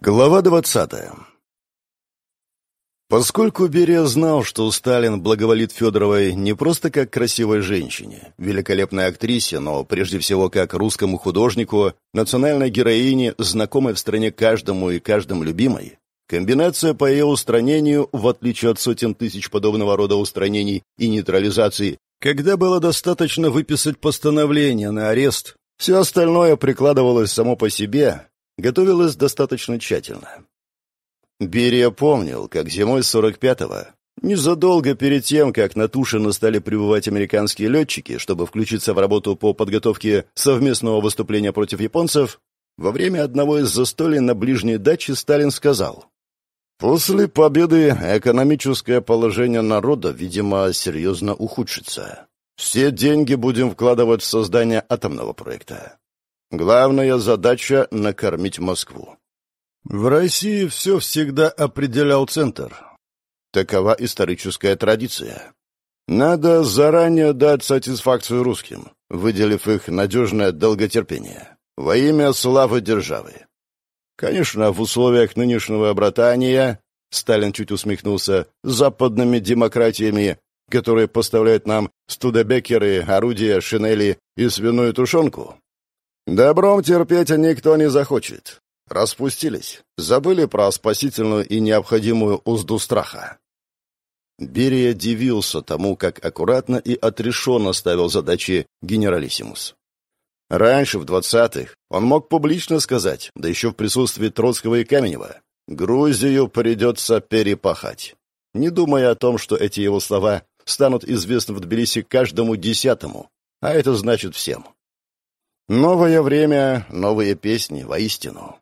Глава двадцатая. Поскольку Берия знал, что Сталин благоволит Федоровой не просто как красивой женщине, великолепной актрисе, но прежде всего как русскому художнику, национальной героине, знакомой в стране каждому и каждым любимой, комбинация по ее устранению, в отличие от сотен тысяч подобного рода устранений и нейтрализаций, когда было достаточно выписать постановление на арест, все остальное прикладывалось само по себе, готовилась достаточно тщательно. Берия помнил, как зимой 45-го, незадолго перед тем, как на Тушино стали прибывать американские летчики, чтобы включиться в работу по подготовке совместного выступления против японцев, во время одного из застолий на ближней даче Сталин сказал, «После победы экономическое положение народа, видимо, серьезно ухудшится. Все деньги будем вкладывать в создание атомного проекта. Главная задача — накормить Москву. В России все всегда определял центр. Такова историческая традиция. Надо заранее дать сатисфакцию русским, выделив их надежное долготерпение. Во имя славы державы. Конечно, в условиях нынешнего братания, Сталин чуть усмехнулся, западными демократиями, которые поставляют нам студебекеры, орудия, шинели и свиную тушенку, Добром терпеть никто не захочет. Распустились, забыли про спасительную и необходимую узду страха. Берия дивился тому, как аккуратно и отрешенно ставил задачи генералиссимус. Раньше, в двадцатых, он мог публично сказать, да еще в присутствии Троцкого и Каменева, «Грузию придется перепахать», не думая о том, что эти его слова станут известны в Тбилиси каждому десятому, а это значит всем. Новое время, новые песни, воистину.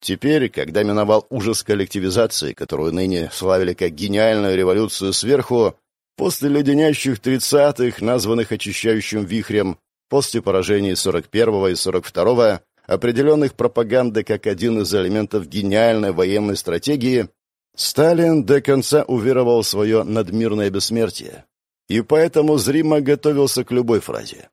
Теперь, когда миновал ужас коллективизации, которую ныне славили как гениальную революцию сверху, после леденящих тридцатых, названных очищающим вихрем, после поражений 41-го и 42-го, определенных пропагандой как один из элементов гениальной военной стратегии, Сталин до конца уверовал в свое надмирное бессмертие и поэтому зримо готовился к любой фразе.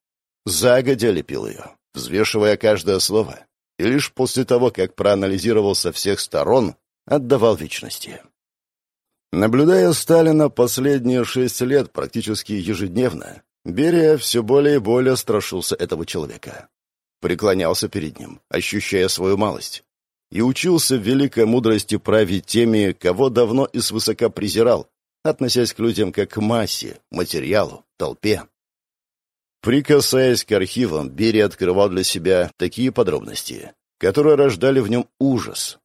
Загодя лепил ее, взвешивая каждое слово, и лишь после того, как проанализировал со всех сторон, отдавал вечности. Наблюдая Сталина последние шесть лет практически ежедневно, Берия все более и более страшился этого человека. Преклонялся перед ним, ощущая свою малость, и учился в великой мудрости править теми, кого давно и свысока презирал, относясь к людям как к массе, материалу, толпе. Прикасаясь к архивам, Берия открывал для себя такие подробности, которые рождали в нем ужас.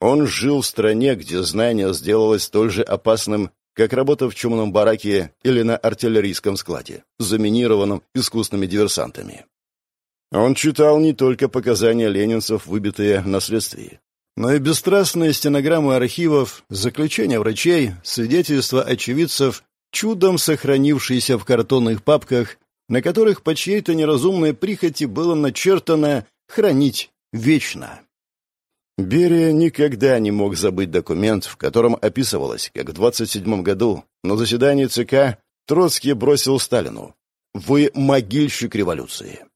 Он жил в стране, где знание сделалось столь же опасным, как работа в чумном бараке или на артиллерийском складе, заминированном искусными диверсантами. Он читал не только показания ленинцев, выбитые на следствии, но и бесстрастные стенограммы архивов, заключения врачей, свидетельства очевидцев, чудом сохранившиеся в картонных папках на которых по чьей-то неразумной прихоти было начертано «хранить вечно». Берия никогда не мог забыть документ, в котором описывалось, как в 27 году на заседании ЦК Троцкий бросил Сталину «Вы могильщик революции».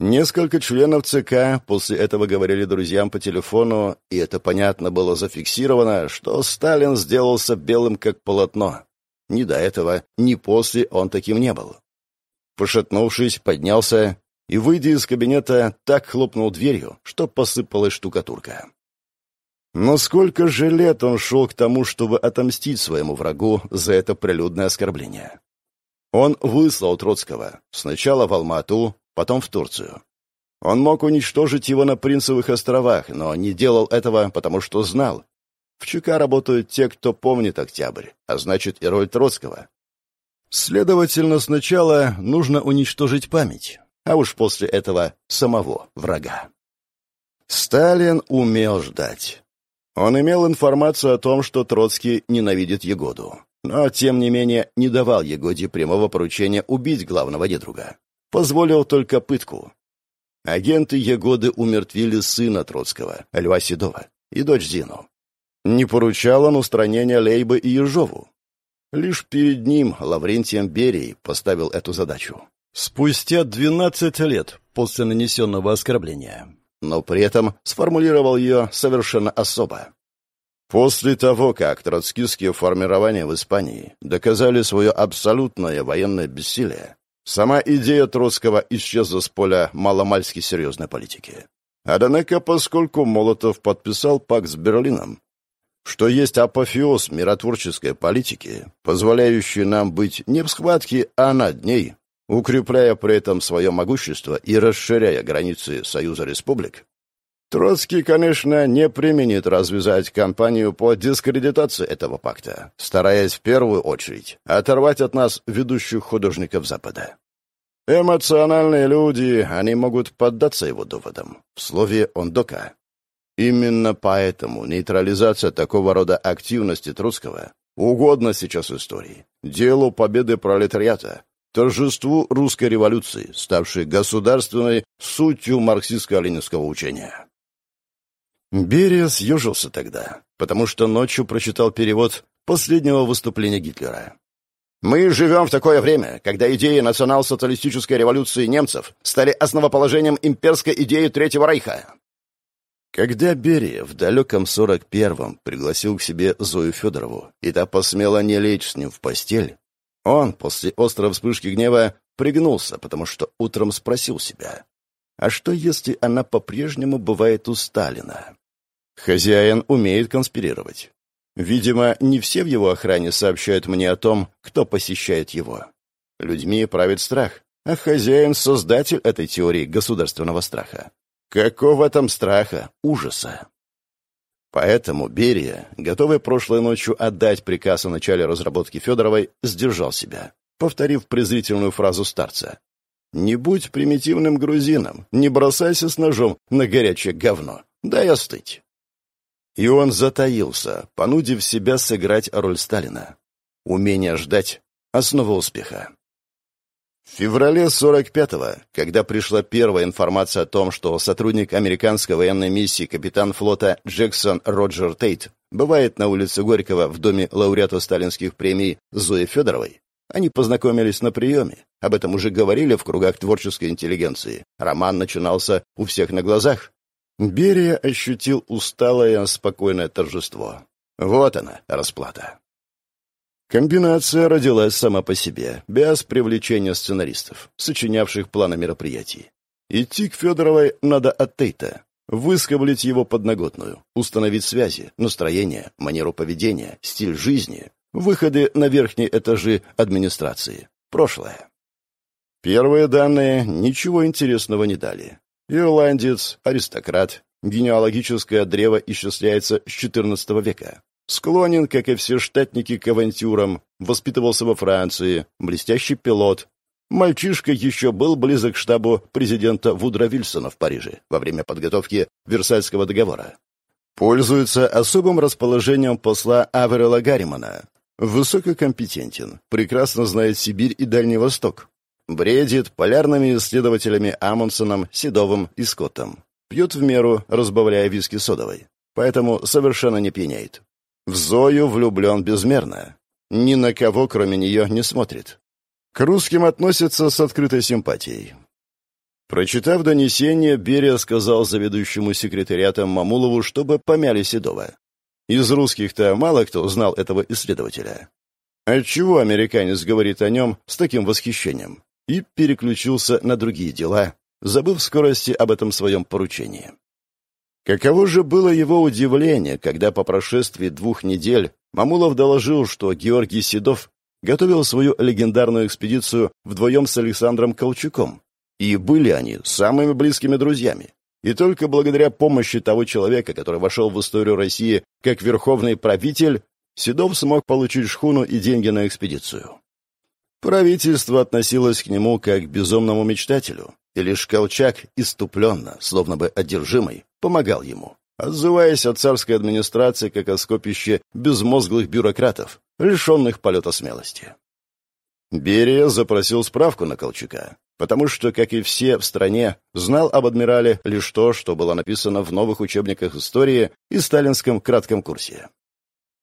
Несколько членов ЦК после этого говорили друзьям по телефону, и это понятно было зафиксировано, что Сталин сделался белым как полотно. Ни до этого, ни после он таким не был. Пошатнувшись, поднялся и, выйдя из кабинета, так хлопнул дверью, что посыпалась штукатурка. Но сколько же лет он шел к тому, чтобы отомстить своему врагу за это прилюдное оскорбление? Он выслал Троцкого сначала в Алмату, потом в Турцию. Он мог уничтожить его на Принцевых островах, но не делал этого, потому что знал. В ЧК работают те, кто помнит Октябрь, а значит и роль Троцкого, Следовательно, сначала нужно уничтожить память, а уж после этого самого врага. Сталин умел ждать. Он имел информацию о том, что Троцкий ненавидит Егоду, но, тем не менее, не давал Егоде прямого поручения убить главного недруга. Позволил только пытку. Агенты Егоды умертвили сына Троцкого, Льва Седова, и дочь Зину. Не поручал он устранения Лейбы и Ежову, Лишь перед ним Лаврентием Берией поставил эту задачу. Спустя 12 лет после нанесенного оскорбления но при этом сформулировал ее совершенно особо. После того, как троцкистские формирования в Испании доказали свое абсолютное военное бессилие, сама идея Троцкого исчезла с поля маломальски серьезной политики. Однако, поскольку Молотов подписал пакт с Берлином, что есть апофеоз миротворческой политики, позволяющий нам быть не в схватке, а над ней, укрепляя при этом свое могущество и расширяя границы Союза Республик, Троцкий, конечно, не применит развязать кампанию по дискредитации этого пакта, стараясь в первую очередь оторвать от нас ведущих художников Запада. Эмоциональные люди, они могут поддаться его доводам. В слове «ондока». Именно поэтому нейтрализация такого рода активности Троцкого угодна сейчас истории, делу победы пролетариата, торжеству русской революции, ставшей государственной сутью марксистско-ленинского учения. Берия съежился тогда, потому что ночью прочитал перевод последнего выступления Гитлера. «Мы живем в такое время, когда идеи национал-социалистической революции немцев стали основоположением имперской идеи Третьего Рейха». Когда Берия в далеком 41-м пригласил к себе Зою Федорову, и та посмела не лечь с ним в постель, он, после острой вспышки гнева, пригнулся, потому что утром спросил себя, а что, если она по-прежнему бывает у Сталина? Хозяин умеет конспирировать. Видимо, не все в его охране сообщают мне о том, кто посещает его. Людьми правит страх, а хозяин — создатель этой теории государственного страха. Какого там страха, ужаса? Поэтому Берия, готовый прошлой ночью отдать приказ о начале разработки Федоровой, сдержал себя, повторив презрительную фразу старца. «Не будь примитивным грузином, не бросайся с ножом на горячее говно, дай остыть». И он затаился, понудив себя сыграть роль Сталина. Умение ждать — основа успеха. В феврале 45-го, когда пришла первая информация о том, что сотрудник американской военной миссии капитан флота Джексон Роджер Тейт бывает на улице Горького в доме лауреата сталинских премий Зои Федоровой, они познакомились на приеме. Об этом уже говорили в кругах творческой интеллигенции. Роман начинался у всех на глазах. Берия ощутил усталое, спокойное торжество. Вот она, расплата. Комбинация родилась сама по себе, без привлечения сценаристов, сочинявших планы мероприятий. Идти к Федоровой надо от Тейта, выскоблить его подноготную, установить связи, настроение, манеру поведения, стиль жизни, выходы на верхние этажи администрации, прошлое. Первые данные ничего интересного не дали. Ирландец, аристократ, генеалогическое древо исчисляется с XIV века. Склонен, как и все штатники, к авантюрам, воспитывался во Франции, блестящий пилот. Мальчишка еще был близок к штабу президента Вудро Вильсона в Париже во время подготовки Версальского договора. Пользуется особым расположением посла Аверела Гарримана. Высококомпетентен, прекрасно знает Сибирь и Дальний Восток. Бредит полярными исследователями Амундсеном, Седовым и Скоттом. Пьет в меру, разбавляя виски содовой. Поэтому совершенно не пьяняет. В Зою влюблен безмерно. Ни на кого, кроме нее, не смотрит. К русским относится с открытой симпатией. Прочитав донесение, Берия сказал заведующему секретариатом Мамулову, чтобы помяли Седова. Из русских-то мало кто знал этого исследователя. Отчего американец говорит о нем с таким восхищением? И переключился на другие дела, забыв в скорости об этом своем поручении. Каково же было его удивление, когда по прошествии двух недель Мамулов доложил, что Георгий Седов готовил свою легендарную экспедицию вдвоем с Александром Колчаком. И были они самыми близкими друзьями. И только благодаря помощи того человека, который вошел в историю России как верховный правитель, Седов смог получить шхуну и деньги на экспедицию. Правительство относилось к нему как к безумному мечтателю, и лишь Колчак иступленно, словно бы одержимый, помогал ему, отзываясь от царской администрации как о скопище безмозглых бюрократов, лишенных полета смелости. Берия запросил справку на Колчака, потому что, как и все в стране, знал об адмирале лишь то, что было написано в новых учебниках истории и сталинском кратком курсе.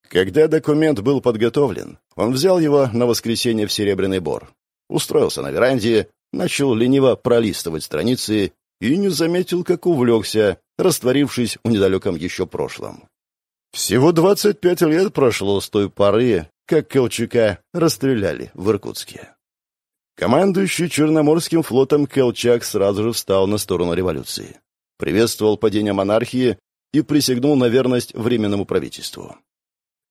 Когда документ был подготовлен, он взял его на воскресенье в Серебряный Бор, устроился на веранде, начал лениво пролистывать страницы и не заметил, как увлекся, растворившись в недалеком еще прошлом. Всего 25 лет прошло с той поры, как Колчака расстреляли в Иркутске. Командующий Черноморским флотом Колчак сразу же встал на сторону революции, приветствовал падение монархии и присягнул на верность Временному правительству.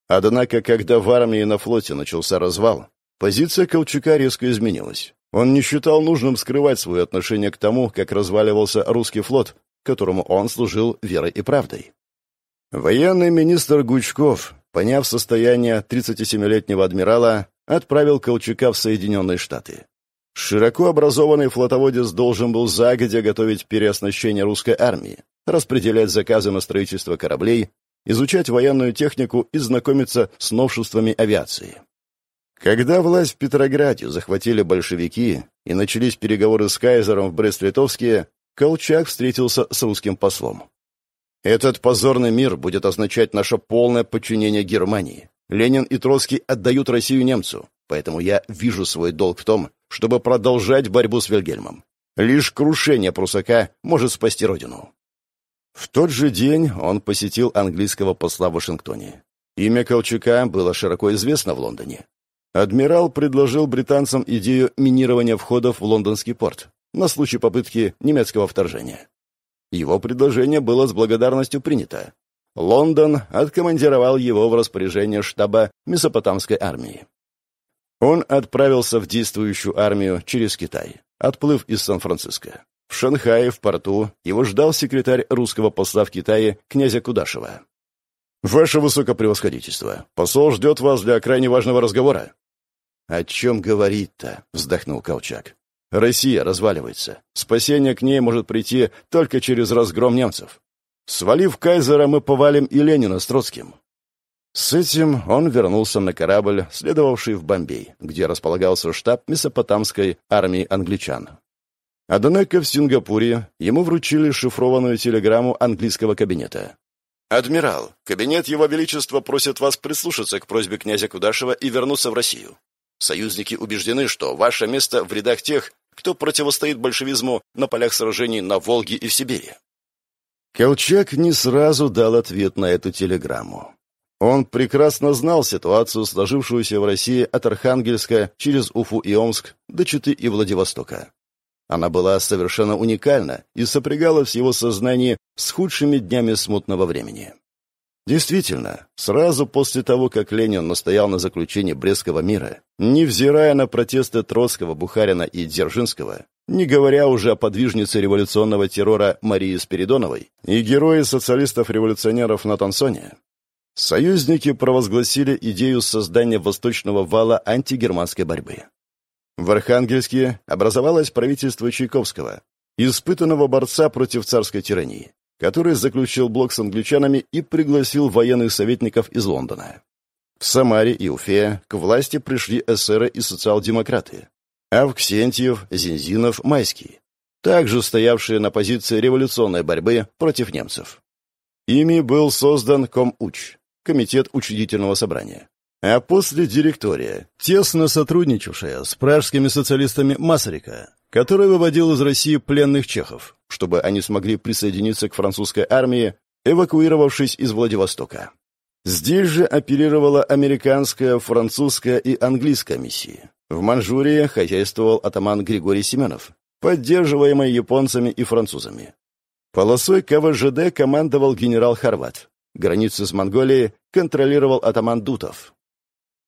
Однако, когда в армии и на флоте начался развал, позиция Колчака резко изменилась. Он не считал нужным скрывать свое отношение к тому, как разваливался русский флот, которому он служил верой и правдой. Военный министр Гучков, поняв состояние 37-летнего адмирала, отправил Колчака в Соединенные Штаты. Широко образованный флотоводец должен был загодя готовить переоснащение русской армии, распределять заказы на строительство кораблей, изучать военную технику и знакомиться с новшествами авиации. Когда власть в Петрограде захватили большевики и начались переговоры с кайзером в Брест-Литовске, Колчак встретился с русским послом. Этот позорный мир будет означать наше полное подчинение Германии. Ленин и Троцкий отдают Россию немцу, поэтому я вижу свой долг в том, чтобы продолжать борьбу с Вильгельмом. Лишь крушение прусака может спасти родину. В тот же день он посетил английского посла в Вашингтоне. Имя Колчака было широко известно в Лондоне. Адмирал предложил британцам идею минирования входов в лондонский порт на случай попытки немецкого вторжения. Его предложение было с благодарностью принято. Лондон откомандировал его в распоряжение штаба Месопотамской армии. Он отправился в действующую армию через Китай, отплыв из Сан-Франциско. В Шанхае, в порту, его ждал секретарь русского посла в Китае, князя Кудашева. «Ваше высокопревосходительство, посол ждет вас для крайне важного разговора». «О чем говорить-то?» — вздохнул Колчак. Россия разваливается. Спасение к ней может прийти только через разгром немцев. Свалив кайзера, мы повалим и Ленина с Троцким. С этим он вернулся на корабль, следовавший в Бомбей, где располагался штаб Месопотамской армии англичан. Однако в Сингапуре ему вручили шифрованную телеграмму английского кабинета. «Адмирал, кабинет Его Величества просит вас прислушаться к просьбе князя Кудашева и вернуться в Россию. Союзники убеждены, что ваше место в рядах тех, кто противостоит большевизму на полях сражений на Волге и в Сибири. Колчак не сразу дал ответ на эту телеграмму. Он прекрасно знал ситуацию, сложившуюся в России от Архангельска через Уфу и Омск до Читы и Владивостока. Она была совершенно уникальна и сопрягалась в его сознании с худшими днями смутного времени. Действительно, сразу после того, как Ленин настоял на заключении Брестского мира, невзирая на протесты Троцкого, Бухарина и Дзержинского, не говоря уже о подвижнице революционного террора Марии Спиридоновой и герое социалистов-революционеров на Тансоне, союзники провозгласили идею создания восточного вала антигерманской борьбы. В Архангельске образовалось правительство Чайковского, испытанного борца против царской тирании который заключил блок с англичанами и пригласил военных советников из Лондона. В Самаре и Уфе к власти пришли эсеры и социал-демократы. Авксентьев, Зинзинов, Майский, также стоявшие на позиции революционной борьбы против немцев. Ими был создан Комуч, комитет учредительного собрания. А после директория, тесно сотрудничавшая с пражскими социалистами Масарика, который выводил из России пленных чехов, чтобы они смогли присоединиться к французской армии, эвакуировавшись из Владивостока. Здесь же оперировала американская, французская и английская миссии. В Манчжурии хозяйствовал атаман Григорий Семенов, поддерживаемый японцами и французами. Полосой КВЖД командовал генерал Хорват. Границы с Монголией контролировал атаман Дутов.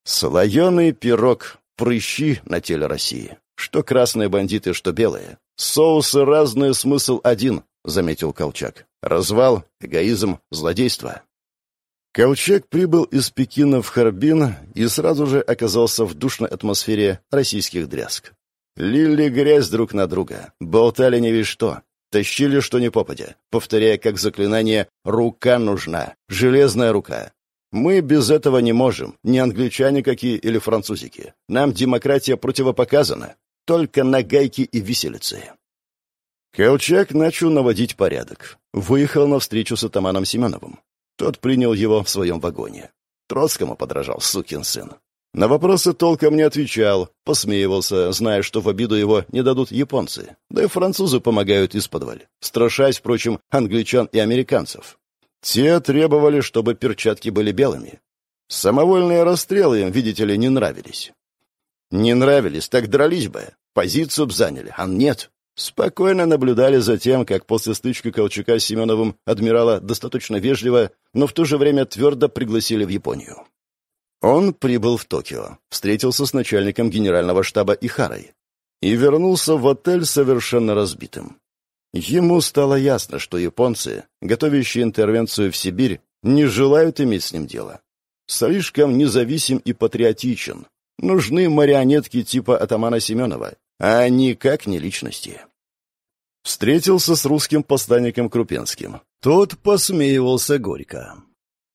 Слоеный пирог, прыщи на теле России. Что красные бандиты, что белые. Соусы разные, смысл один, заметил Колчак. Развал, эгоизм, злодейство. Колчак прибыл из Пекина в Харбин и сразу же оказался в душной атмосфере российских дрязг. Лили грязь друг на друга, болтали не весь что, тащили что ни попадя, повторяя как заклинание «рука нужна», «железная рука». Мы без этого не можем, ни англичане какие или французики. Нам демократия противопоказана только на гайки и виселицы. Колчак начал наводить порядок. Выехал на встречу с атаманом Семеновым. Тот принял его в своем вагоне. Троцкому подражал сукин сын. На вопросы толком не отвечал, посмеивался, зная, что в обиду его не дадут японцы. Да и французы помогают исподволь, страшась, впрочем, англичан и американцев. Те требовали, чтобы перчатки были белыми. Самовольные расстрелы им, видите ли, не нравились. Не нравились, так дрались бы. Позицию б заняли, а нет. Спокойно наблюдали за тем, как после стычки Колчака с Семеновым адмирала достаточно вежливо, но в то же время твердо пригласили в Японию. Он прибыл в Токио, встретился с начальником генерального штаба Ихарой и вернулся в отель совершенно разбитым. Ему стало ясно, что японцы, готовящие интервенцию в Сибирь, не желают иметь с ним дело. Слишком независим и патриотичен. Нужны марионетки типа атамана Семенова, а никак не личности. Встретился с русским посланником Крупенским. Тот посмеивался горько.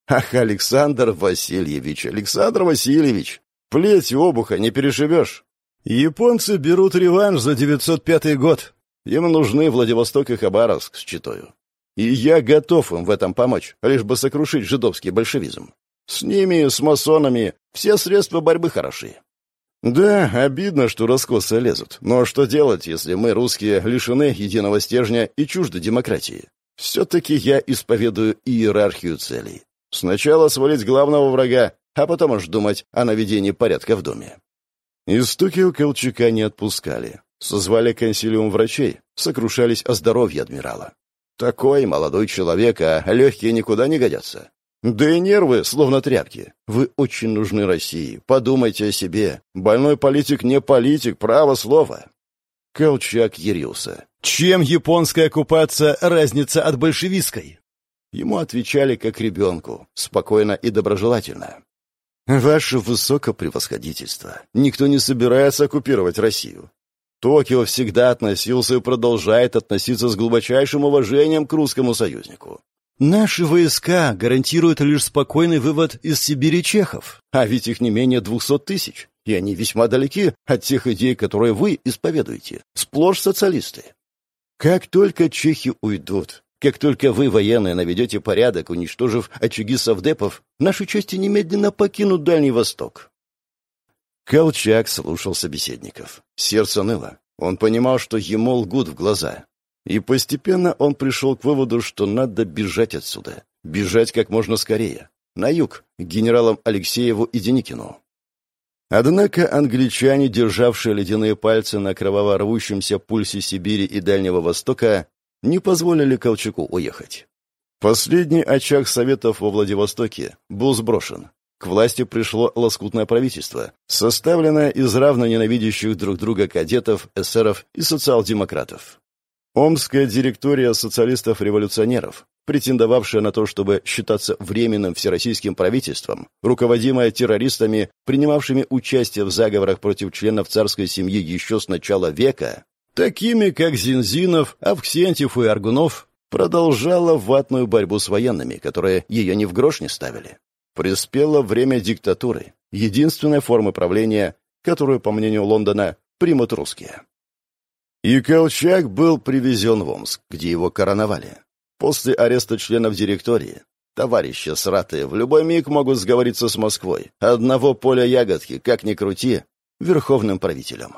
«Ах, Александр Васильевич, Александр Васильевич, плеть обуха не перешибешь. Японцы берут реванш за 905 год. Им нужны Владивосток и Хабаровск с Читою. И я готов им в этом помочь, лишь бы сокрушить жидовский большевизм. С ними, с масонами, все средства борьбы хороши. Да, обидно, что раскосы лезут. Но что делать, если мы, русские, лишены единого стержня и чужды демократии? Все-таки я исповедую иерархию целей. Сначала свалить главного врага, а потом уж думать о наведении порядка в доме. Из стуки у Колчака не отпускали. Созвали консилиум врачей, сокрушались о здоровье адмирала. Такой молодой человек, а легкие никуда не годятся. Да и нервы, словно тряпки. Вы очень нужны России. Подумайте о себе. Больной политик не политик, право слово. Колчак ярился. Чем японская оккупация разница от большевистской? Ему отвечали как ребенку, спокойно и доброжелательно. «Ваше высокопревосходительство, никто не собирается оккупировать Россию. Токио всегда относился и продолжает относиться с глубочайшим уважением к русскому союзнику. Наши войска гарантируют лишь спокойный вывод из Сибири чехов, а ведь их не менее двухсот тысяч, и они весьма далеки от тех идей, которые вы исповедуете, сплошь социалисты. Как только чехи уйдут, как только вы, военные, наведете порядок, уничтожив очаги совдепов, наши части немедленно покинут Дальний Восток. Колчак слушал собеседников. Сердце ныло. Он понимал, что ему лгут в глаза. И постепенно он пришел к выводу, что надо бежать отсюда. Бежать как можно скорее. На юг, к генералам Алексееву и Деникину. Однако англичане, державшие ледяные пальцы на кроваво рвущемся пульсе Сибири и Дальнего Востока, не позволили Колчаку уехать. Последний очаг Советов во Владивостоке был сброшен. К власти пришло лоскутное правительство, составленное из равно ненавидящих друг друга кадетов, эсеров и социал-демократов. Омская директория социалистов-революционеров, претендовавшая на то, чтобы считаться временным всероссийским правительством, руководимая террористами, принимавшими участие в заговорах против членов царской семьи еще с начала века, такими как Зинзинов, Авксентьев и Аргунов, продолжала ватную борьбу с военными, которые ее ни в грош не ставили. Приспело время диктатуры, единственной формы правления, которую, по мнению Лондона, примут русские. И Колчак был привезен в Омск, где его короновали. После ареста членов директории товарищи сратые в любой миг могут сговориться с Москвой. Одного поля ягодки, как ни крути, верховным правителем.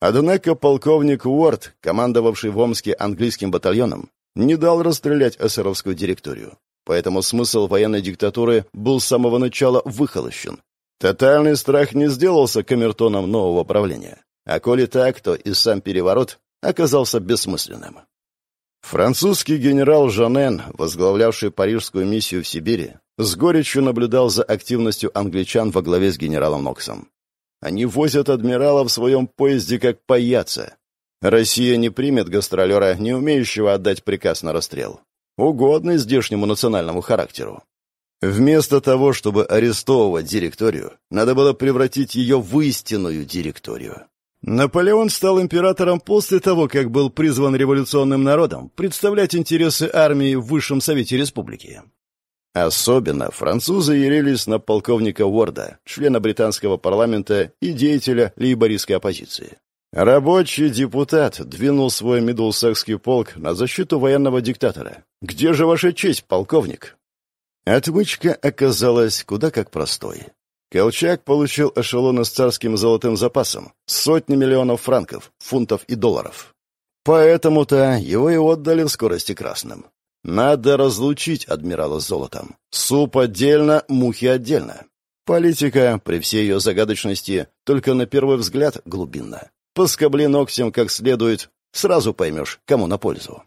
Однако полковник Уорд, командовавший в Омске английским батальоном, не дал расстрелять эсеровскую директорию. Поэтому смысл военной диктатуры был с самого начала выхолощен. Тотальный страх не сделался камертоном нового правления. А коли так, то и сам переворот оказался бессмысленным. Французский генерал Жанен, возглавлявший парижскую миссию в Сибири, с горечью наблюдал за активностью англичан во главе с генералом Ноксом. Они возят адмирала в своем поезде как паяца. Россия не примет гастролера, не умеющего отдать приказ на расстрел. Угодный здешнему национальному характеру. Вместо того, чтобы арестовывать директорию, надо было превратить ее в истинную директорию. Наполеон стал императором после того, как был призван революционным народом представлять интересы армии в Высшем Совете Республики. Особенно французы ярились на полковника Уорда, члена британского парламента и деятеля лейбористской оппозиции. Рабочий депутат двинул свой мидлсекский полк на защиту военного диктатора. «Где же ваша честь, полковник?» Отмычка оказалась куда как простой. Колчак получил эшелоны с царским золотым запасом, сотни миллионов франков, фунтов и долларов. Поэтому-то его и отдали в скорости красным. Надо разлучить адмирала с золотом. Суп отдельно, мухи отдельно. Политика, при всей ее загадочности, только на первый взгляд глубинна. Поскобли ногтем как следует, сразу поймешь, кому на пользу.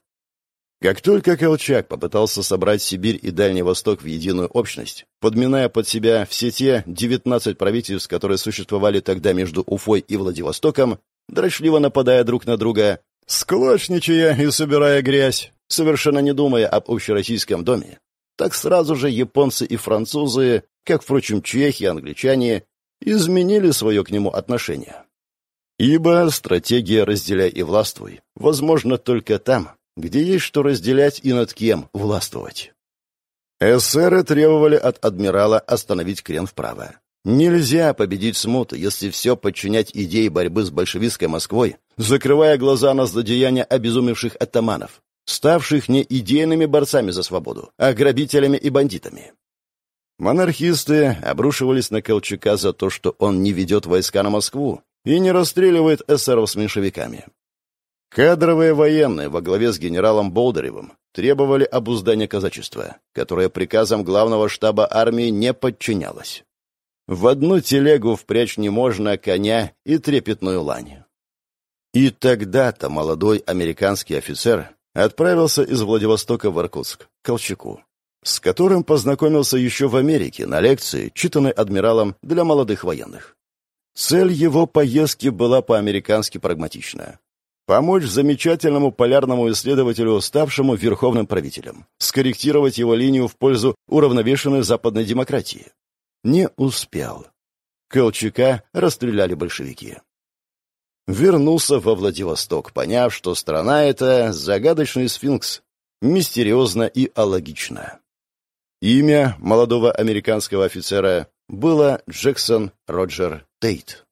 Как только Колчак попытался собрать Сибирь и Дальний Восток в единую общность, подминая под себя все те 19 правительств, которые существовали тогда между Уфой и Владивостоком, дрочливо нападая друг на друга, склочничая и собирая грязь, совершенно не думая об общероссийском доме, так сразу же японцы и французы, как, впрочем, чехи и англичане, изменили свое к нему отношение. Ибо стратегия «разделяй и властвуй» возможно только там, где есть что разделять и над кем властвовать. Эсеры требовали от адмирала остановить крен вправо. Нельзя победить смуту, если все подчинять идее борьбы с большевистской Москвой, закрывая глаза на злодеяния обезумевших атаманов, ставших не идейными борцами за свободу, а грабителями и бандитами. Монархисты обрушивались на Колчака за то, что он не ведет войска на Москву и не расстреливает эсеров с меньшевиками. Кадровые военные во главе с генералом Болдыревым требовали обуздания казачества, которое приказом главного штаба армии не подчинялось. В одну телегу впрячь не можно коня и трепетную лань. И тогда-то молодой американский офицер отправился из Владивостока в Иркутск, к Колчаку, с которым познакомился еще в Америке на лекции, читанной адмиралом для молодых военных. Цель его поездки была по-американски прагматичная Помочь замечательному полярному исследователю, ставшему верховным правителем, скорректировать его линию в пользу уравновешенной западной демократии. Не успел. Колчака расстреляли большевики. Вернулся во Владивосток, поняв, что страна эта — загадочный сфинкс, мистериозно и алогично. Имя молодого американского офицера было Джексон Роджер Тейт.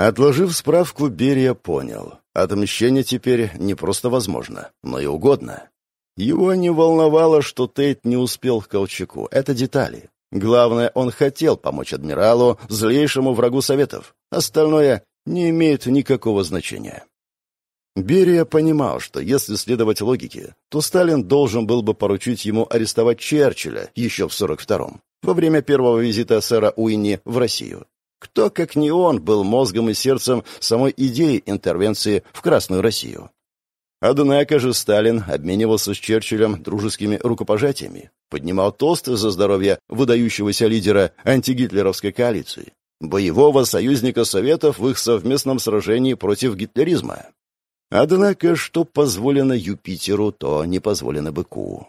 Отложив справку, Берия понял. Отмщение теперь не просто возможно, но и угодно. Его не волновало, что Тейт не успел к Колчаку. Это детали. Главное, он хотел помочь адмиралу, злейшему врагу Советов. Остальное не имеет никакого значения. Берия понимал, что если следовать логике, то Сталин должен был бы поручить ему арестовать Черчилля еще в 42-м, во время первого визита сэра Уинни в Россию. Кто, как не он, был мозгом и сердцем самой идеи интервенции в Красную Россию? Однако же Сталин обменивался с Черчиллем дружескими рукопожатиями, поднимал тосты за здоровье выдающегося лидера антигитлеровской коалиции, боевого союзника Советов в их совместном сражении против гитлеризма. Однако, что позволено Юпитеру, то не позволено быку.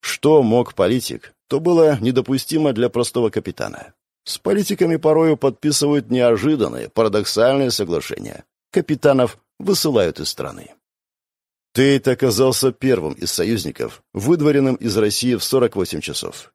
Что мог политик, то было недопустимо для простого капитана. С политиками порою подписывают неожиданные, парадоксальные соглашения. Капитанов высылают из страны. Тейт оказался первым из союзников, выдворенным из России в 48 часов.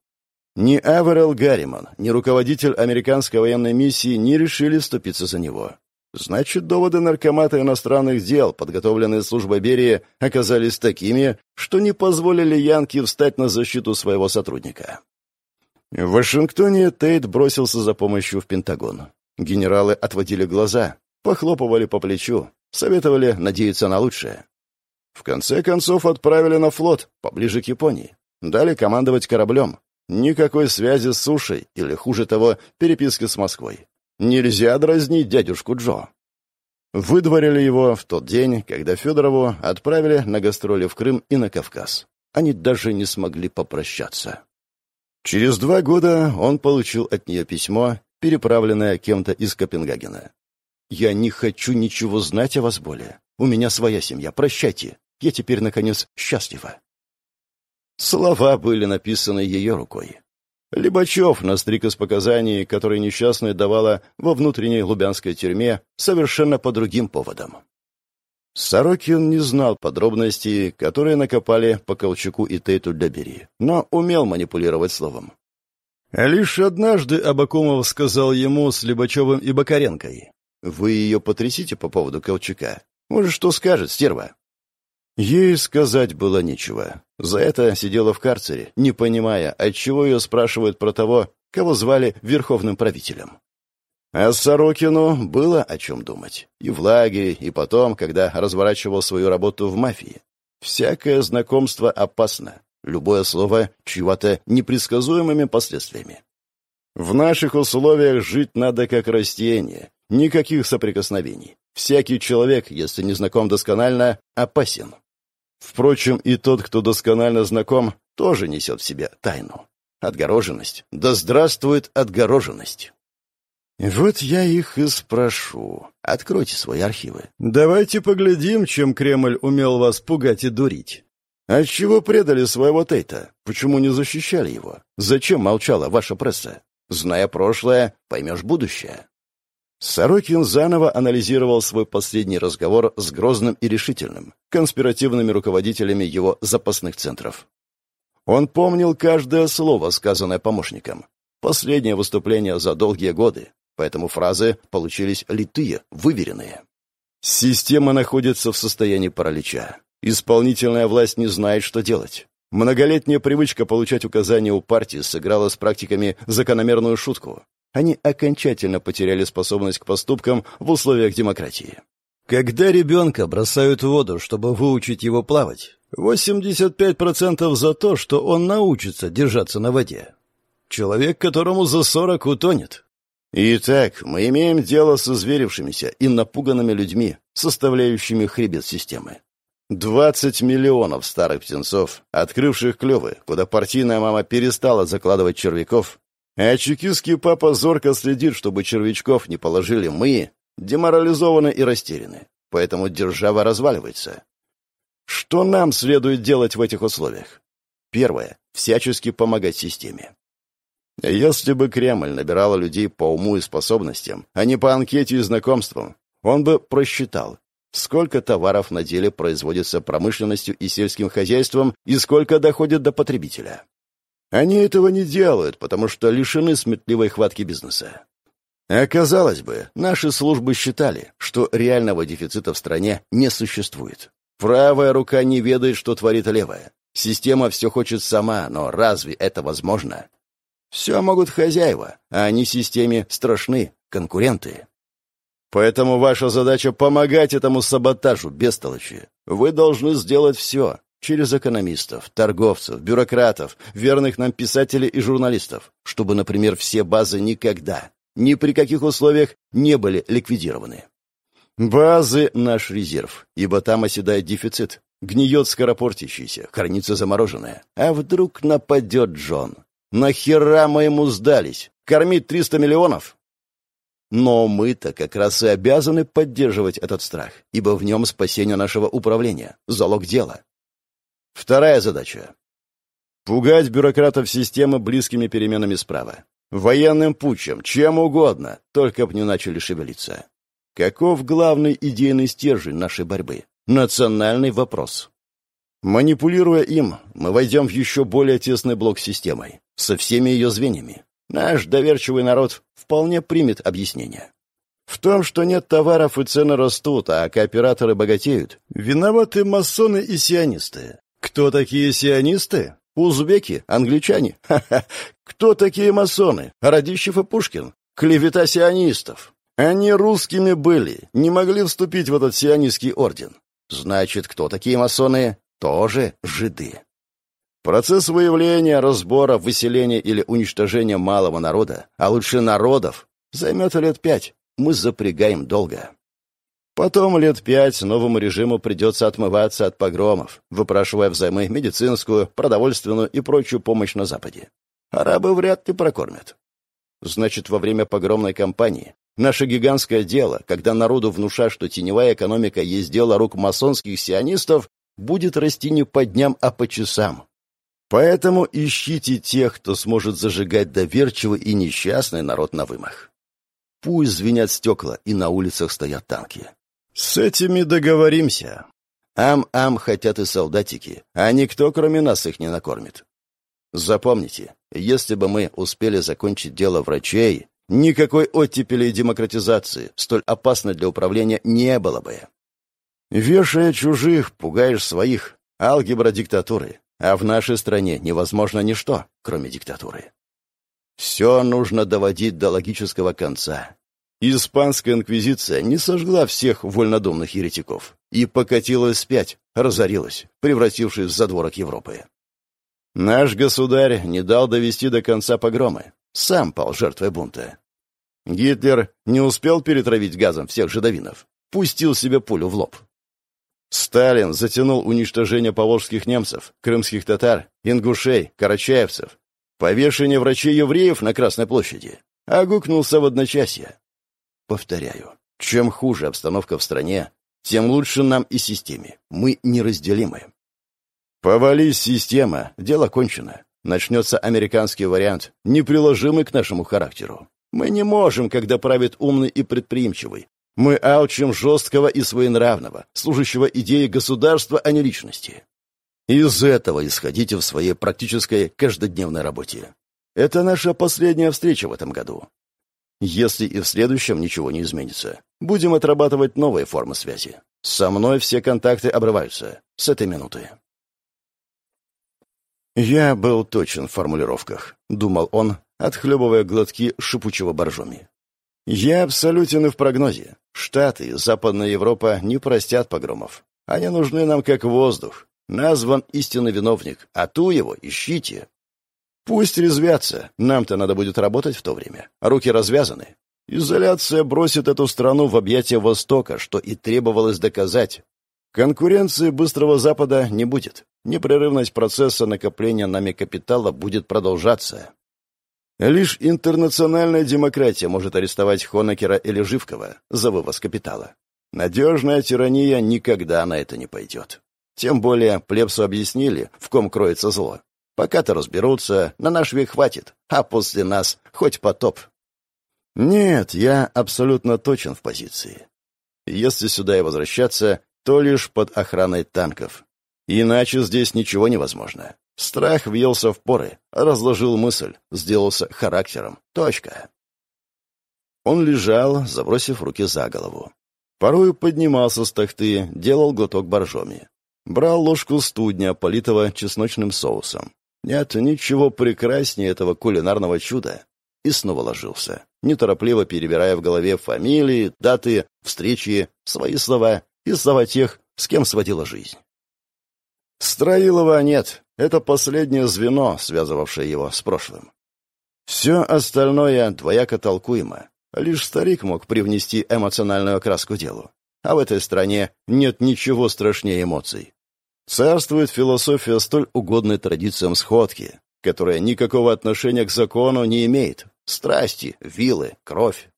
Ни Аверел Гарриман, ни руководитель американской военной миссии не решили вступиться за него. Значит, доводы наркомата иностранных дел, подготовленные службой Берии, оказались такими, что не позволили Янке встать на защиту своего сотрудника. В Вашингтоне Тейт бросился за помощью в Пентагон. Генералы отводили глаза, похлопывали по плечу, советовали надеяться на лучшее. В конце концов отправили на флот, поближе к Японии. Дали командовать кораблем. Никакой связи с сушей, или, хуже того, переписки с Москвой. Нельзя дразнить дядюшку Джо. Выдворили его в тот день, когда Федорову отправили на гастроли в Крым и на Кавказ. Они даже не смогли попрощаться. Через два года он получил от нее письмо, переправленное кем-то из Копенгагена. «Я не хочу ничего знать о вас более. У меня своя семья. Прощайте. Я теперь, наконец, счастлива». Слова были написаны ее рукой. Либачев настриг из показаний, которые несчастная давала во внутренней лубянской тюрьме, совершенно по другим поводам. Сорокин не знал подробностей, которые накопали по Колчаку и Тейту для Бери, но умел манипулировать словом. Лишь однажды Абакумов сказал ему с Либачевым и Бакаренкой. «Вы ее потрясите по поводу Колчака. Может, что скажет, стерва?» Ей сказать было нечего. За это сидела в карцере, не понимая, отчего ее спрашивают про того, кого звали верховным правителем. А Сорокину было о чем думать. И в лагере, и потом, когда разворачивал свою работу в мафии. Всякое знакомство опасно. Любое слово чьего-то непредсказуемыми последствиями. В наших условиях жить надо как растение. Никаких соприкосновений. Всякий человек, если не знаком досконально, опасен. Впрочем, и тот, кто досконально знаком, тоже несет в себе тайну. Отгороженность. Да здравствует отгороженность. Вот я их и спрошу. Откройте свои архивы. Давайте поглядим, чем Кремль умел вас пугать и дурить. Отчего предали своего Тейта? Почему не защищали его? Зачем молчала ваша пресса? Зная прошлое, поймешь будущее. Сорокин заново анализировал свой последний разговор с Грозным и Решительным, конспиративными руководителями его запасных центров. Он помнил каждое слово, сказанное помощником. Последнее выступление за долгие годы, поэтому фразы получились литые, выверенные. Система находится в состоянии паралича. Исполнительная власть не знает, что делать. Многолетняя привычка получать указания у партии сыграла с практиками закономерную шутку. Они окончательно потеряли способность к поступкам в условиях демократии. Когда ребенка бросают в воду, чтобы выучить его плавать, 85% за то, что он научится держаться на воде. Человек, которому за 40 утонет. Итак, мы имеем дело с изверившимися и напуганными людьми, составляющими хребет системы. 20 миллионов старых птенцов, открывших клевы, куда партийная мама перестала закладывать червяков, а чекистский папа зорко следит, чтобы червячков не положили мы, деморализованы и растеряны. Поэтому держава разваливается. Что нам следует делать в этих условиях? Первое. Всячески помогать системе. Если бы Кремль набирал людей по уму и способностям, а не по анкете и знакомствам, он бы просчитал, сколько товаров на деле производится промышленностью и сельским хозяйством и сколько доходит до потребителя. Они этого не делают, потому что лишены сметливой хватки бизнеса. Оказалось бы, наши службы считали, что реального дефицита в стране не существует. Правая рука не ведает, что творит левая. Система все хочет сама, но разве это возможно? Все могут хозяева, а они системе страшны, конкуренты. Поэтому ваша задача — помогать этому саботажу, бестолочи. Вы должны сделать все, через экономистов, торговцев, бюрократов, верных нам писателей и журналистов, чтобы, например, все базы никогда, ни при каких условиях не были ликвидированы. Базы — наш резерв, ибо там оседает дефицит, гниет скоропортящийся, хранится замороженное. А вдруг нападет Джон? Нахера мы ему сдались? Кормить 300 миллионов? Но мы-то как раз и обязаны поддерживать этот страх, ибо в нем спасение нашего управления, залог дела. Вторая задача. Пугать бюрократов системы близкими переменами справа. Военным путчем, чем угодно, только б не начали шевелиться. Каков главный идейный стержень нашей борьбы? Национальный вопрос. Манипулируя им, мы войдем в еще более тесный блок системой, со всеми ее звеньями. Наш доверчивый народ вполне примет объяснение. В том, что нет товаров и цены растут, а кооператоры богатеют, виноваты масоны и сионисты. Кто такие сионисты? Узбеки? Англичане? Ха-ха! Кто такие масоны? Радищев и Пушкин? Клевета сионистов. Они русскими были, не могли вступить в этот сионистский орден. Значит, кто такие масоны? Тоже жиды. Процесс выявления, разбора, выселения или уничтожения малого народа, а лучше народов, займет лет пять. Мы запрягаем долго. Потом лет пять новому режиму придется отмываться от погромов, выпрашивая взаймы медицинскую, продовольственную и прочую помощь на Западе. Арабы вряд ли прокормят. Значит, во время погромной кампании наше гигантское дело, когда народу внушат, что теневая экономика есть дело рук масонских сионистов, будет расти не по дням, а по часам. Поэтому ищите тех, кто сможет зажигать доверчивый и несчастный народ на вымах. Пусть звенят стекла и на улицах стоят танки. «С этими договоримся. Ам-ам хотят и солдатики, а никто, кроме нас, их не накормит. Запомните, если бы мы успели закончить дело врачей, никакой оттепели и демократизации, столь опасной для управления, не было бы. Вешая чужих, пугаешь своих. Алгебра диктатуры. А в нашей стране невозможно ничто, кроме диктатуры. Все нужно доводить до логического конца. Испанская инквизиция не сожгла всех вольнодумных еретиков и покатилась спять, разорилась, превратившись в задворок Европы. Наш государь не дал довести до конца погромы, сам пал жертвой бунта. Гитлер не успел перетравить газом всех жидовинов, пустил себе пулю в лоб. Сталин затянул уничтожение поволжских немцев, крымских татар, ингушей, карачаевцев, повешение врачей-евреев на Красной площади, а гукнулся в одночасье. Повторяю, чем хуже обстановка в стране, тем лучше нам и системе. Мы неразделимы. Повались система, дело кончено. Начнется американский вариант, неприложимый к нашему характеру. Мы не можем, когда правит умный и предприимчивый. Мы алчим жесткого и своенравного, служащего идее государства, а не личности. Из этого исходите в своей практической каждодневной работе. Это наша последняя встреча в этом году. Если и в следующем ничего не изменится, будем отрабатывать новые формы связи. Со мной все контакты обрываются. С этой минуты. Я был точен в формулировках, думал он, отхлебывая глотки шипучего боржоми. Я абсолютен и в прогнозе. Штаты, Западная Европа не простят погромов. Они нужны нам как воздух. Назван истинный виновник, а ту его ищите. Пусть резвятся, нам-то надо будет работать в то время. Руки развязаны. Изоляция бросит эту страну в объятия Востока, что и требовалось доказать. Конкуренции быстрого Запада не будет. Непрерывность процесса накопления нами капитала будет продолжаться. Лишь интернациональная демократия может арестовать Хонекера или Живкова за вывоз капитала. Надежная тирания никогда на это не пойдет. Тем более плебсу объяснили, в ком кроется зло. Пока-то разберутся, на наш век хватит, а после нас хоть потоп. Нет, я абсолютно точен в позиции. Если сюда и возвращаться, то лишь под охраной танков. Иначе здесь ничего невозможно. Страх въелся в поры, разложил мысль, сделался характером. Точка. Он лежал, забросив руки за голову. Порою поднимался с тахты, делал глоток боржоми. Брал ложку студня, политого чесночным соусом. Нет ничего прекраснее этого кулинарного чуда. И снова ложился, неторопливо перебирая в голове фамилии, даты, встречи, свои слова и слова тех, с кем сводила жизнь. Строилова нет. Это последнее звено, связывавшее его с прошлым. Все остальное двояко толкуемо. Лишь старик мог привнести эмоциональную окраску делу. А в этой стране нет ничего страшнее эмоций. Царствует философия столь угодной традициям сходки, которая никакого отношения к закону не имеет. Страсти, вилы, кровь.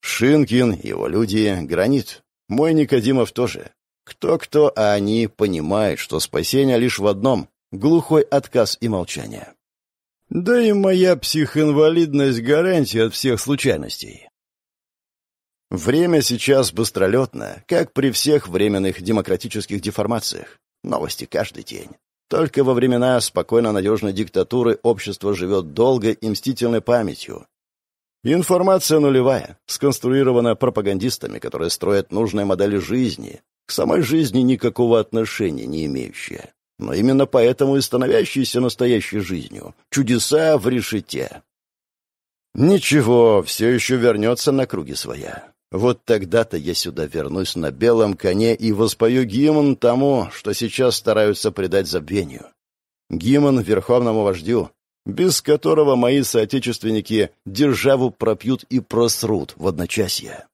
Шинкин, его люди, гранит. Мой Никодимов тоже. Кто-кто, а они понимают, что спасение лишь в одном — глухой отказ и молчание. Да и моя психоинвалидность — гарантия от всех случайностей. Время сейчас быстролетно, как при всех временных демократических деформациях. Новости каждый день. Только во времена спокойно-надежной диктатуры общество живет долгой и мстительной памятью. Информация нулевая, сконструирована пропагандистами, которые строят нужные модели жизни, к самой жизни никакого отношения не имеющая, но именно поэтому и становящаяся настоящей жизнью. Чудеса в решете. Ничего, все еще вернется на круги своя. Вот тогда-то я сюда вернусь на белом коне и воспою гимн тому, что сейчас стараются предать забвению. Гимн верховному вождю, без которого мои соотечественники державу пропьют и просрут в одночасье.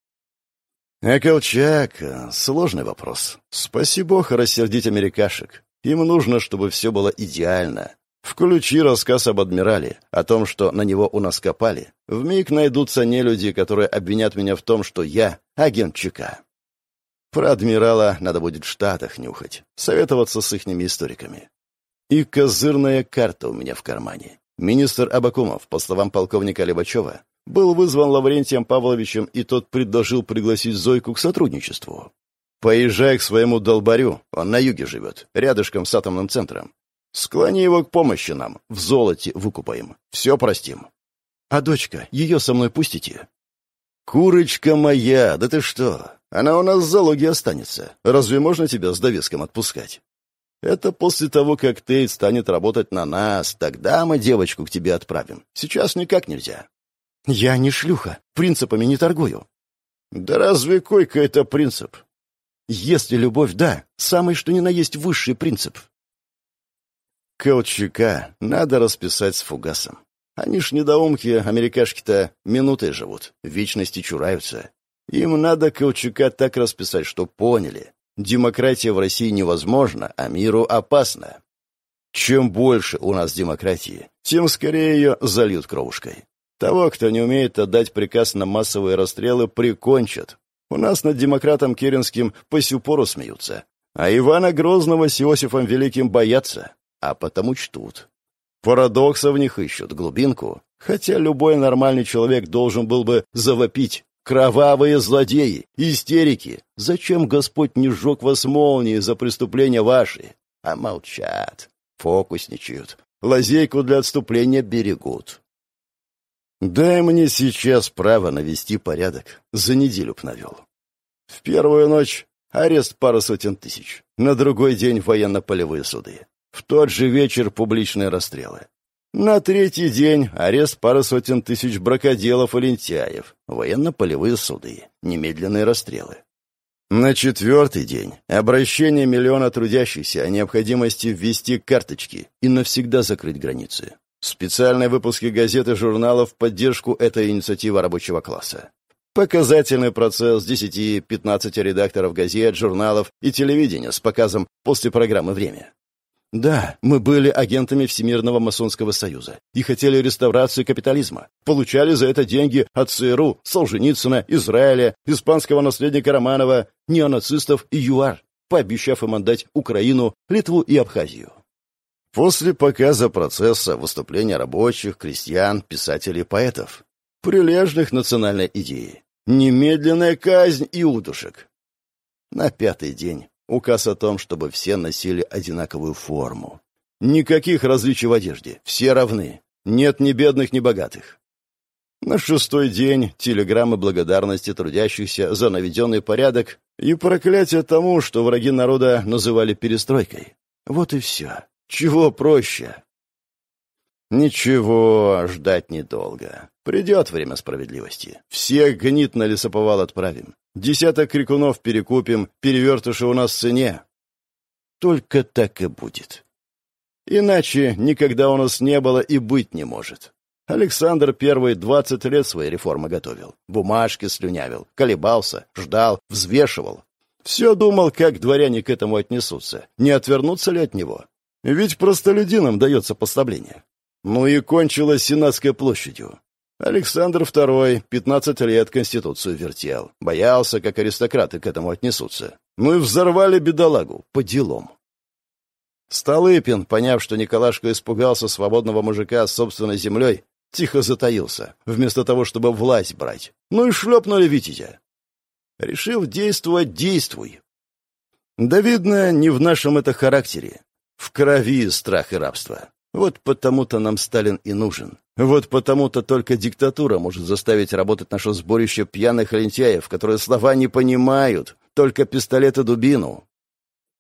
А Колчак — сложный вопрос. Спаси бог рассердить америкашек. Им нужно, чтобы все было идеально. Включи рассказ об адмирале, о том, что на него у нас копали. Вмиг найдутся нелюди, которые обвинят меня в том, что я агент ЧК. Про адмирала надо будет в Штатах нюхать, советоваться с ихними историками. И козырная карта у меня в кармане. Министр Абакумов, по словам полковника Лебачева, был вызван Лаврентием Павловичем, и тот предложил пригласить Зойку к сотрудничеству. «Поезжай к своему долбарю, он на юге живет, рядышком с атомным центром. Склони его к помощи нам, в золоте выкупаем, все простим. А дочка, ее со мной пустите?» «Курочка моя, да ты что? Она у нас в залоге останется. Разве можно тебя с довеском отпускать?» Это после того, как Тейт станет работать на нас, тогда мы девочку к тебе отправим. Сейчас никак нельзя. Я не шлюха, принципами не торгую. Да разве койка — это принцип? Если любовь, да, самый что ни на есть высший принцип. Колчака надо расписать с фугасом. Они ж недоумки, америкашки-то минутой живут, вечности чураются. Им надо Колчака так расписать, что поняли. Демократия в России невозможна, а миру опасна. Чем больше у нас демократии, тем скорее ее зальют кровушкой. Того, кто не умеет отдать приказ на массовые расстрелы, прикончат. У нас над демократом Керенским по сю пору смеются. А Ивана Грозного с Иосифом Великим боятся, а потому чтут. Парадокса в них ищут, глубинку. Хотя любой нормальный человек должен был бы завопить. Кровавые злодеи, истерики. Зачем Господь не сжег вас молнией за преступления ваши? А молчат, фокусничают, лазейку для отступления берегут. Дай мне сейчас право навести порядок. За неделю б навел. В первую ночь арест пары сотен тысяч. На другой день военно-полевые суды. В тот же вечер публичные расстрелы. На третий день арест пары сотен тысяч бракоделов и лентяев. Военно-полевые суды. Немедленные расстрелы. На четвертый день обращение миллиона трудящихся о необходимости ввести карточки и навсегда закрыть границы. Специальные выпуски газет и журналов в поддержку этой инициативы рабочего класса. Показательный процесс 10-15 редакторов газет, журналов и телевидения с показом после программы «Время». Да, мы были агентами Всемирного масонского союза и хотели реставрации капитализма. Получали за это деньги от ЦРУ, Солженицына, Израиля, испанского наследника Романова, неонацистов и ЮАР, пообещав им отдать Украину, Литву и Абхазию. После показа процесса выступления рабочих, крестьян, писателей, поэтов, прилежных национальной идеи, немедленная казнь и удушек. На пятый день указ о том, чтобы все носили одинаковую форму. Никаких различий в одежде, все равны. Нет ни бедных, ни богатых. На шестой день телеграммы благодарности трудящихся за наведенный порядок и проклятие тому, что враги народа называли перестройкой. Вот и все. Чего проще? Ничего, ждать недолго. Придет время справедливости. Всех гнит на лесоповал отправим. Десяток крикунов перекупим, перевертыши у нас в цене. Только так и будет. Иначе никогда у нас не было и быть не может. Александр Первый двадцать лет свои реформы готовил. Бумажки слюнявил, колебался, ждал, взвешивал. Все думал, как дворяне к этому отнесутся. Не отвернутся ли от него? Ведь простолюдинам дается поставление. Ну и кончилось Сенатской площадью. Александр II 15 лет Конституцию вертел. Боялся, как аристократы к этому отнесутся. Ну и взорвали бедолагу по делам. Столыпин, поняв, что Николашка испугался свободного мужика с собственной землей, тихо затаился, вместо того, чтобы власть брать. Ну и шлепнули Витязя. Решил действовать — действуй. Да, видно, не в нашем это характере. В крови страх и рабство. Вот потому-то нам Сталин и нужен. Вот потому-то только диктатура может заставить работать наше сборище пьяных лентяев, которые слова не понимают, только пистолет и дубину.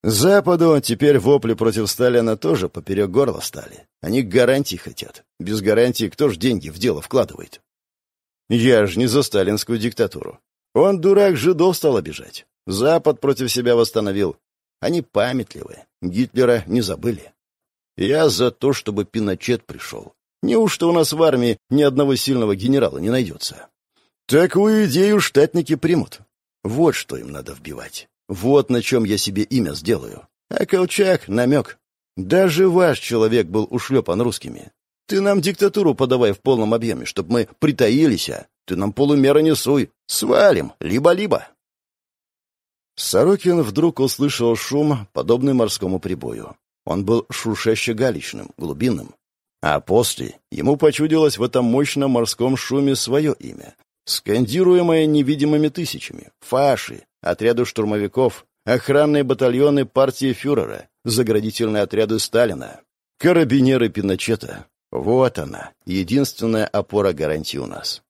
Западу теперь вопли против Сталина тоже поперек горла стали. Они гарантий хотят. Без гарантии кто ж деньги в дело вкладывает? Я ж не за сталинскую диктатуру. Он, дурак, жидов стал обижать. Запад против себя восстановил. Они памятливые. Гитлера не забыли. Я за то, чтобы Пиночет пришел. Неужто у нас в армии ни одного сильного генерала не найдется? Такую идею штатники примут. Вот что им надо вбивать. Вот на чем я себе имя сделаю. А Колчак — намек. Даже ваш человек был ушлепан русскими. Ты нам диктатуру подавай в полном объеме, чтобы мы притаились, а ты нам полумеры не суй. Свалим, либо-либо. Сорокин вдруг услышал шум, подобный морскому прибою. Он был шуршаще-галечным, глубинным. А после ему почудилось в этом мощном морском шуме свое имя, скандируемое невидимыми тысячами. Фаши, отряды штурмовиков, охранные батальоны партии фюрера, заградительные отряды Сталина, карабинеры Пиночета. Вот она, единственная опора гарантии у нас.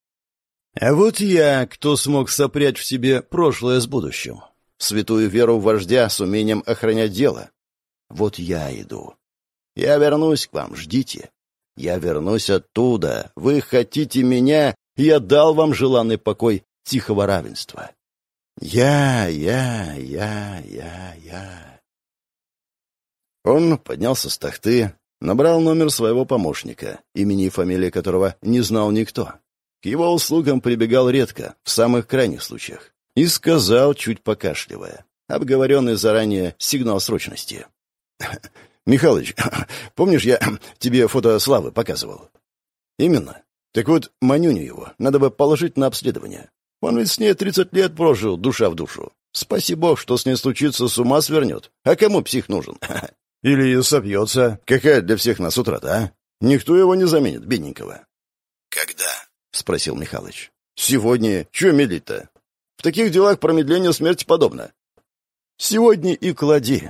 А вот я, кто смог сопрячь в себе прошлое с будущим святую веру в вождя с умением охранять дело. Вот я иду. Я вернусь к вам, ждите. Я вернусь оттуда. Вы хотите меня, я дал вам желанный покой тихого равенства. Я, я, я, я, я. Он поднялся с тахты, набрал номер своего помощника, имени и фамилии которого не знал никто. К его услугам прибегал редко, в самых крайних случаях. И сказал, чуть покашливая, обговоренный заранее сигнал срочности. «Михалыч, помнишь, я тебе фото Славы показывал?» «Именно. Так вот, Манюню его надо бы положить на обследование. Он ведь с ней тридцать лет прожил, душа в душу. Спаси бог, что с ней случится, с ума свернет. А кому псих нужен? Или собьется. Какая для всех нас утрата, а? Никто его не заменит, бедненького. «Когда?» — спросил Михалыч. «Сегодня. Чего медлить-то? В таких делах промедление смерти подобно». «Сегодня и клади»,